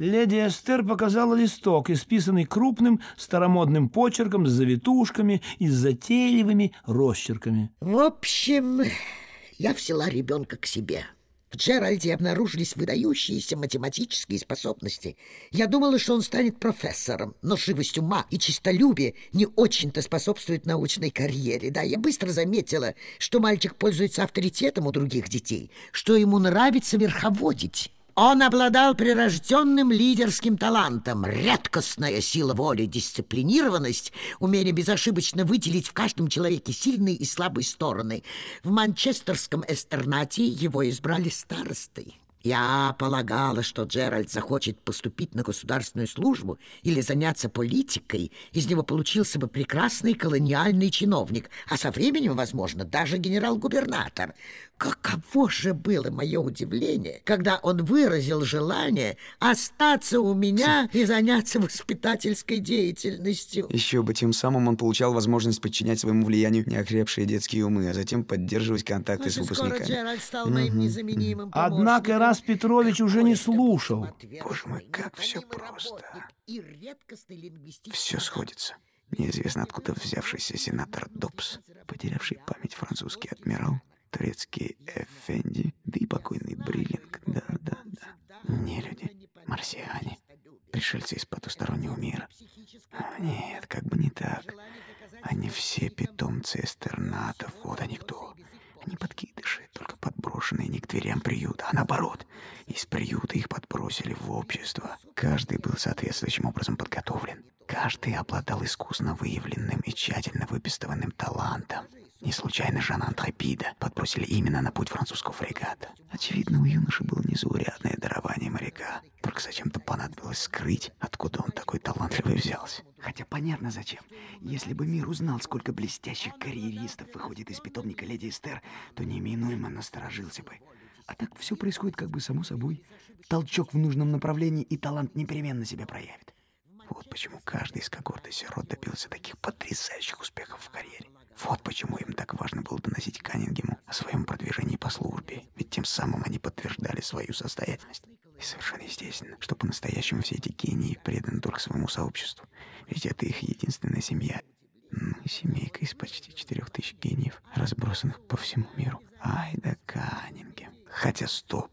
Леди Эстер показала листок, исписанный крупным старомодным почерком с завитушками и с затейливыми росчерками. В общем, я взяла ребенка к себе. В Джеральде обнаружились выдающиеся математические способности. Я думала, что он станет профессором, но живость ума и чистолюбие не очень-то способствуют научной карьере. Да, я быстро заметила, что мальчик пользуется авторитетом у других детей, что ему нравится верховодить. Он обладал прирожденным лидерским талантом, редкостная сила воли, дисциплинированность, умение безошибочно выделить в каждом человеке сильные и слабые стороны. В манчестерском эстернате его избрали старостой. Я полагала, что Джеральд захочет поступить на государственную службу или заняться политикой. Из него получился бы прекрасный колониальный чиновник, а со временем, возможно, даже генерал-губернатор. Каково же было мое удивление, когда он выразил желание остаться у меня и заняться воспитательской деятельностью. Еще бы, тем самым он получал возможность подчинять своему влиянию неокрепшие детские умы, а затем поддерживать контакты с выпускниками. Скоро стал моим незаменимым Однако раз Петрович уже не слушал. Боже мой, как все просто. Все сходится. Неизвестно откуда взявшийся сенатор Добс, потерявший память французский адмирал, турецкий Эфенди, да и покойный Бриллинг, да-да-да. Не люди, марсиане, пришельцы из потустороннего мира. А, нет, как бы не так. Они все питомцы эстернатов, вот они кто. Они подкидыши, только подброшенные не к дверям приюта, а наоборот. Из приюта их подбросили в общество. Каждый был соответствующим образом подготовлен. Каждый обладал искусно выявленным и тщательно выпистыванным талантом. Не случайно Жана Антрепида подбросили именно на путь французского фрегата. Очевидно, у юноши было незаурядное дарование моряка. Только зачем-то понадобилось скрыть, откуда он такой талантливый взялся. Хотя понятно зачем. Если бы мир узнал, сколько блестящих карьеристов выходит из питомника леди Эстер, то неминуемо насторожился бы. А так все происходит как бы само собой. Толчок в нужном направлении, и талант непременно себя проявит. Почему каждый из когорты сирот добился таких потрясающих успехов в карьере. Вот почему им так важно было доносить Каннингему о своем продвижении по службе, ведь тем самым они подтверждали свою состоятельность. И совершенно естественно, что по-настоящему все эти гении преданы только своему сообществу, ведь это их единственная семья. Ну, семейка из почти четырех тысяч гениев, разбросанных по всему миру. Ай да Каннингем. Хотя стоп,